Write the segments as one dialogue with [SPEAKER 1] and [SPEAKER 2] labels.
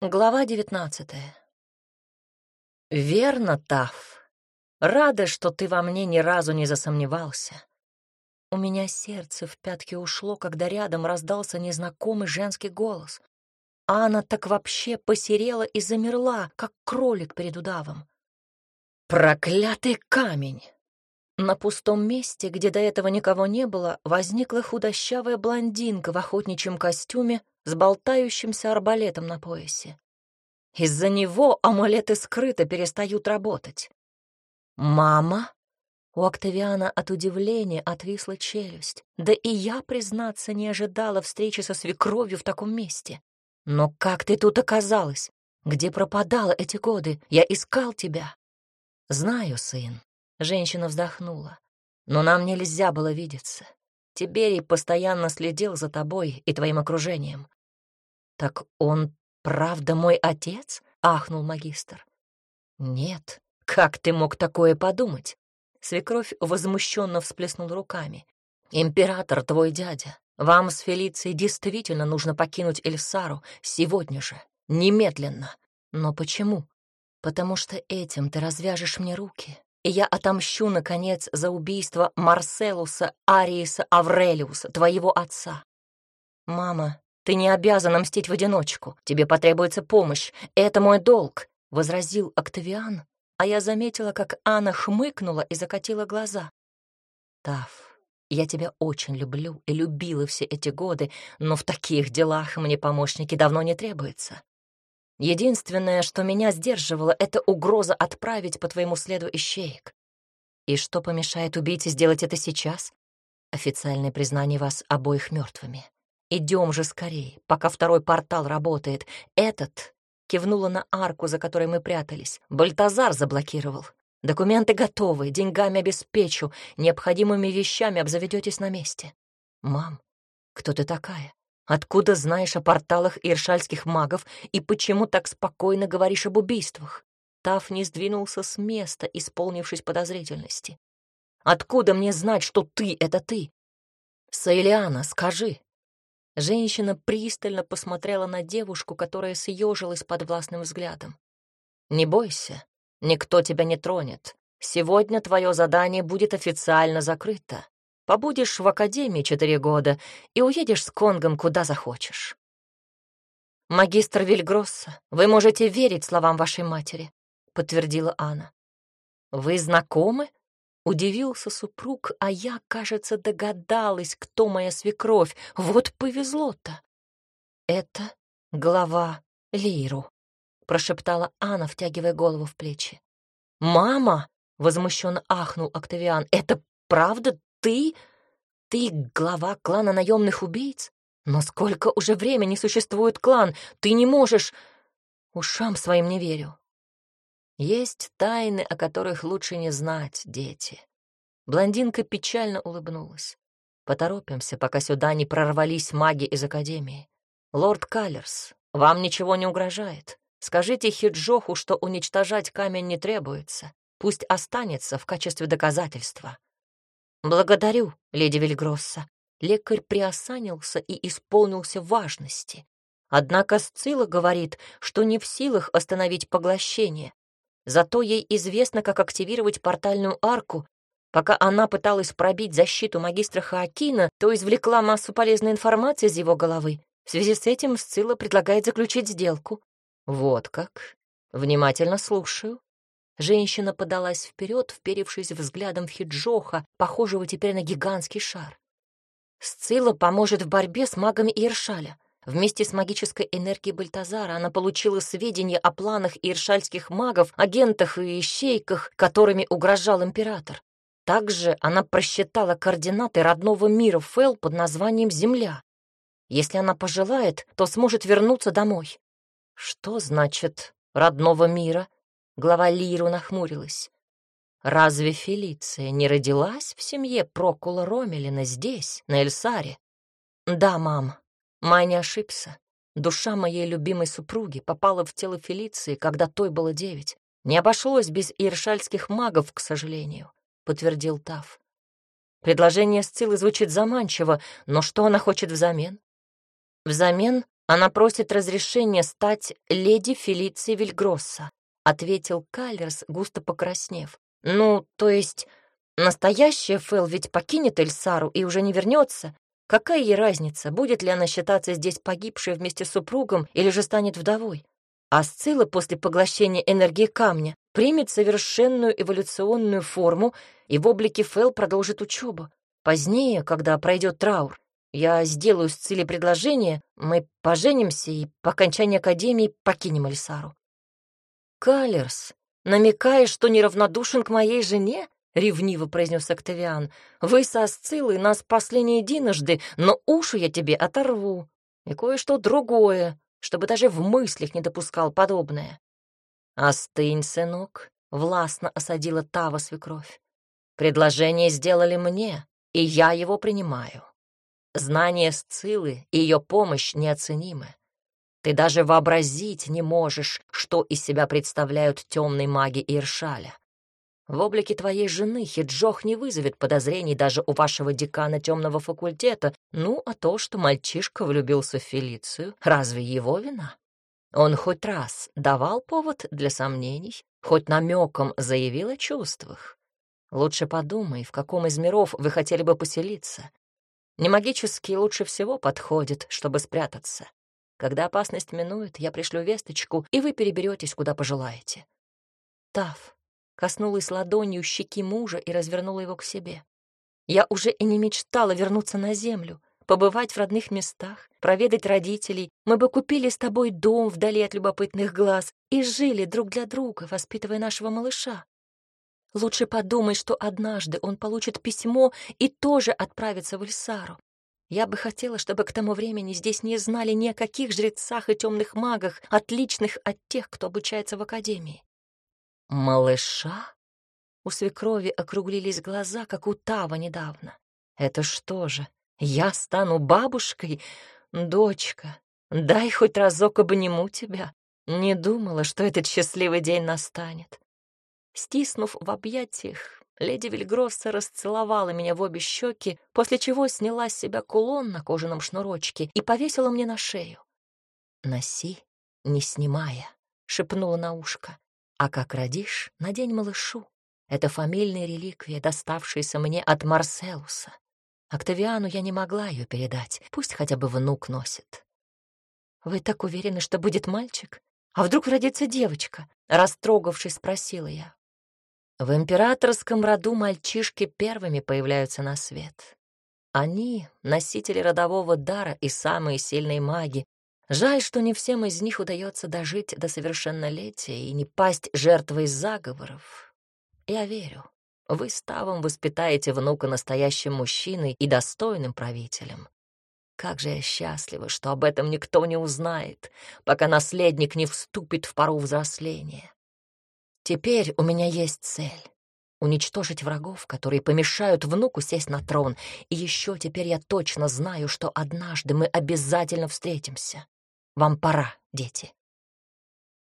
[SPEAKER 1] Глава девятнадцатая. «Верно, Таф. Рада, что ты во мне ни разу не засомневался. У меня сердце в пятки ушло, когда рядом раздался незнакомый женский голос. А она так вообще посерела и замерла, как кролик перед удавом. «Проклятый камень!» На пустом месте, где до этого никого не было, возникла худощавая блондинка в охотничьем костюме с болтающимся арбалетом на поясе. Из-за него амулеты скрыто перестают работать. «Мама?» У Октавиана от удивления отвисла челюсть. Да и я, признаться, не ожидала встречи со свекровью в таком месте. «Но как ты тут оказалась? Где пропадала эти годы? Я искал тебя». «Знаю, сын», — женщина вздохнула. «Но нам нельзя было видеться. Тиберий постоянно следил за тобой и твоим окружением. «Так он правда мой отец?» — ахнул магистр. «Нет, как ты мог такое подумать?» Свекровь возмущенно всплеснула руками. «Император твой дядя. Вам с Фелицией действительно нужно покинуть Эльсару сегодня же, немедленно. Но почему? Потому что этим ты развяжешь мне руки, я отомщу, наконец, за убийство Марселуса Ариеса Аврелиуса, твоего отца. Мама, ты не обязана мстить в одиночку. Тебе потребуется помощь. Это мой долг», — возразил Октавиан, а я заметила, как Анна хмыкнула и закатила глаза. «Таф, я тебя очень люблю и любила все эти годы, но в таких делах мне помощники давно не требуются. Единственное, что меня сдерживало, это угроза отправить по твоему следу ищеек. И что помешает убийце сделать это сейчас? Официальное признание вас обоих мертвыми. Идем же скорее, пока второй портал работает. Этот кивнула на арку, за которой мы прятались. Бальтазар заблокировал. Документы готовы, деньгами обеспечу, необходимыми вещами обзаведетесь на месте. Мам, кто ты такая? Откуда знаешь о порталах иршальских магов и почему так спокойно говоришь об убийствах? Таф не сдвинулся с места, исполнившись подозрительности. Откуда мне знать, что ты — это ты? Саилиана, скажи, Женщина пристально посмотрела на девушку, которая съежилась под властным взглядом. «Не бойся, никто тебя не тронет. Сегодня твое задание будет официально закрыто. Побудешь в академии четыре года и уедешь с Конгом куда захочешь». «Магистр Вильгросса, вы можете верить словам вашей матери», — подтвердила Анна. «Вы знакомы?» Удивился супруг, а я, кажется, догадалась, кто моя свекровь. Вот повезло-то. Это глава Лиру, прошептала Анна, втягивая голову в плечи. Мама! возмущенно ахнул Октавиан. Это правда ты? Ты глава клана наемных убийц? Но сколько уже времени существует клан? Ты не можешь... Ушам своим не верю. Есть тайны, о которых лучше не знать, дети. Блондинка печально улыбнулась. Поторопимся, пока сюда не прорвались маги из Академии. Лорд Каллерс, вам ничего не угрожает. Скажите Хиджоху, что уничтожать камень не требуется. Пусть останется в качестве доказательства. Благодарю, леди Вильгросса. Лекарь приосанился и исполнился важности. Однако Сцилла говорит, что не в силах остановить поглощение, Зато ей известно, как активировать портальную арку. Пока она пыталась пробить защиту магистра Хаакина, то извлекла массу полезной информации из его головы. В связи с этим Сцилла предлагает заключить сделку. Вот как. Внимательно слушаю. Женщина подалась вперед, вперевшись взглядом в Хиджоха, похожего теперь на гигантский шар. Сцилла поможет в борьбе с магами Иршаля. Вместе с магической энергией Бальтазара она получила сведения о планах иршальских магов, агентах и ищейках, которыми угрожал император. Также она просчитала координаты родного мира Фэл под названием Земля. Если она пожелает, то сможет вернуться домой. Что значит «родного мира»? Глава Лиру нахмурилась. Разве Фелиция не родилась в семье Прокула Ромелина здесь, на Эльсаре? Да, мам, Май не ошибся. Душа моей любимой супруги попала в тело Фелиции, когда той было девять. Не обошлось без иршальских магов, к сожалению, — подтвердил Тав. Предложение Сцилы звучит заманчиво, но что она хочет взамен? Взамен Она просит разрешения стать леди Фелицией Вильгросса, ответил Каллерс, густо покраснев. Ну, то есть, настоящая Фэл ведь покинет Эльсару и уже не вернется. Какая ей разница, будет ли она считаться здесь погибшей вместе с супругом или же станет вдовой? А Сцилла после поглощения энергии камня примет совершенную эволюционную форму и в облике Фэл продолжит учебу. Позднее, когда пройдет траур, я сделаю Сцилле предложение, мы поженимся и по окончании академии покинем Эльсару. Калерс, намекаешь, что неравнодушен к моей жене? — ревниво произнес Октавиан. «Вы со Сциллой нас спасли не единожды, но уши я тебе оторву. И кое-что другое, чтобы даже в мыслях не допускал подобное». «Остынь, сынок», — властно осадила Тава свекровь. «Предложение сделали мне, и я его принимаю. Знание Сциллы и ее помощь неоценимы. Ты даже вообразить не можешь, что из себя представляют темные маги Иршаля. В облике твоей жены Хиджох не вызовет подозрений даже у вашего декана темного факультета. Ну, а то, что мальчишка влюбился в Фелицию, разве его вина? Он хоть раз давал повод для сомнений, хоть намеком заявил о чувствах. Лучше подумай, в каком из миров вы хотели бы поселиться. Немагический лучше всего подходит, чтобы спрятаться. Когда опасность минует, я пришлю весточку, и вы переберетесь, куда пожелаете. Тав, коснулась ладонью щеки мужа и развернула его к себе. Я уже и не мечтала вернуться на землю, побывать в родных местах, проведать родителей. Мы бы купили с тобой дом вдали от любопытных глаз и жили друг для друга, воспитывая нашего малыша. Лучше подумай, что однажды он получит письмо и тоже отправится в Ильсару. Я бы хотела, чтобы к тому времени здесь не знали ни о каких жрецах и темных магах, отличных от тех, кто обучается в академии. «Малыша?» У свекрови округлились глаза, как у Тава недавно. «Это что же, я стану бабушкой? Дочка, дай хоть разок обниму тебя. Не думала, что этот счастливый день настанет». Стиснув в объятиях, леди Вильгросса расцеловала меня в обе щеки, после чего сняла с себя кулон на кожаном шнурочке и повесила мне на шею. «Носи, не снимая», — шепнула на ушко. А как родишь, надень малышу. Это фамильная реликвия, доставшаяся мне от Марселуса. Октавиану я не могла ее передать, пусть хотя бы внук носит. «Вы так уверены, что будет мальчик? А вдруг родится девочка?» — растрогавшись, спросила я. В императорском роду мальчишки первыми появляются на свет. Они — носители родового дара и самые сильные маги, Жаль, что не всем из них удается дожить до совершеннолетия и не пасть жертвой заговоров. Я верю, вы с Тавом воспитаете внука настоящим мужчиной и достойным правителем. Как же я счастлива, что об этом никто не узнает, пока наследник не вступит в пару взросления. Теперь у меня есть цель — уничтожить врагов, которые помешают внуку сесть на трон, и еще теперь я точно знаю, что однажды мы обязательно встретимся. Вам пора, дети.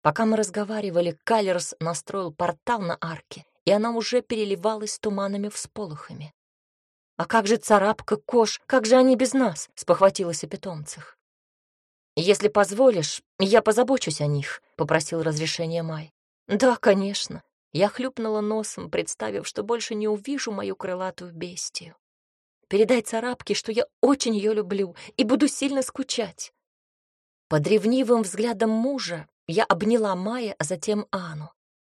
[SPEAKER 1] Пока мы разговаривали, Калерс настроил портал на арке, и она уже переливалась туманными всполохами. «А как же царапка, кош, как же они без нас?» — спохватилась о питомцах. «Если позволишь, я позабочусь о них», — попросил разрешения Май. «Да, конечно». Я хлюпнула носом, представив, что больше не увижу мою крылатую бестию. «Передай царапке, что я очень ее люблю и буду сильно скучать». Под ревнивым взглядом мужа я обняла Майя, а затем Ану.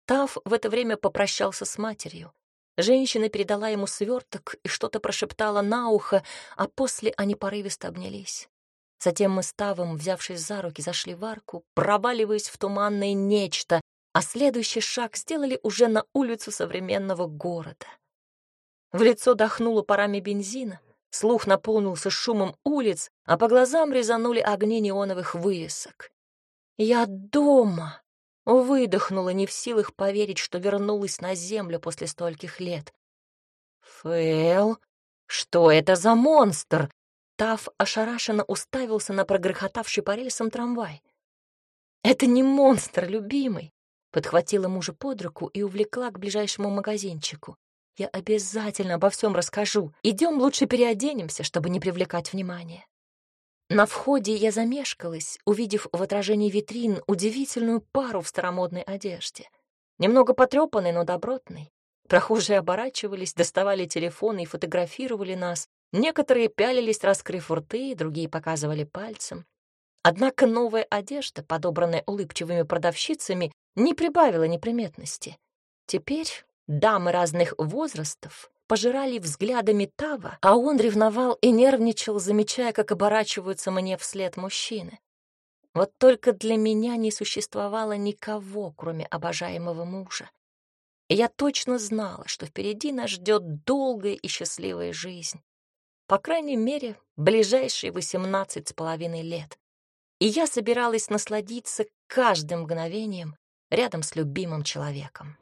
[SPEAKER 1] Тав в это время попрощался с матерью. Женщина передала ему сверток и что-то прошептала на ухо, а после они порывисто обнялись. Затем мы с Тавом, взявшись за руки, зашли в арку, проваливаясь в туманное нечто, а следующий шаг сделали уже на улицу современного города. В лицо дохнуло парами бензина, Слух наполнился шумом улиц, а по глазам резанули огни неоновых вывесок. «Я дома!» — выдохнула, не в силах поверить, что вернулась на землю после стольких лет. «Фэл, что это за монстр?» Тав ошарашенно уставился на прогрохотавший по рельсам трамвай. «Это не монстр, любимый!» Подхватила мужа под руку и увлекла к ближайшему магазинчику. Я обязательно обо всем расскажу. Идем лучше переоденемся, чтобы не привлекать внимания. На входе я замешкалась, увидев в отражении витрин удивительную пару в старомодной одежде. Немного потрепанной, но добротной. Прохожие оборачивались, доставали телефоны и фотографировали нас. Некоторые пялились, раскрыв рты, другие показывали пальцем. Однако новая одежда, подобранная улыбчивыми продавщицами, не прибавила неприметности. Теперь дамы разных возрастов пожирали взглядами Тава, а он ревновал и нервничал, замечая, как оборачиваются мне вслед мужчины. Вот только для меня не существовало никого, кроме обожаемого мужа. И я точно знала, что впереди нас ждет долгая и счастливая жизнь. По крайней мере, ближайшие восемнадцать с половиной лет и я собиралась насладиться каждым мгновением рядом с любимым человеком.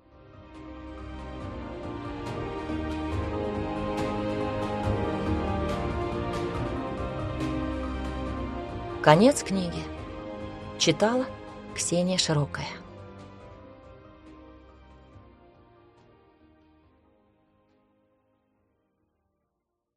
[SPEAKER 1] Конец книги. Читала Ксения Широкая.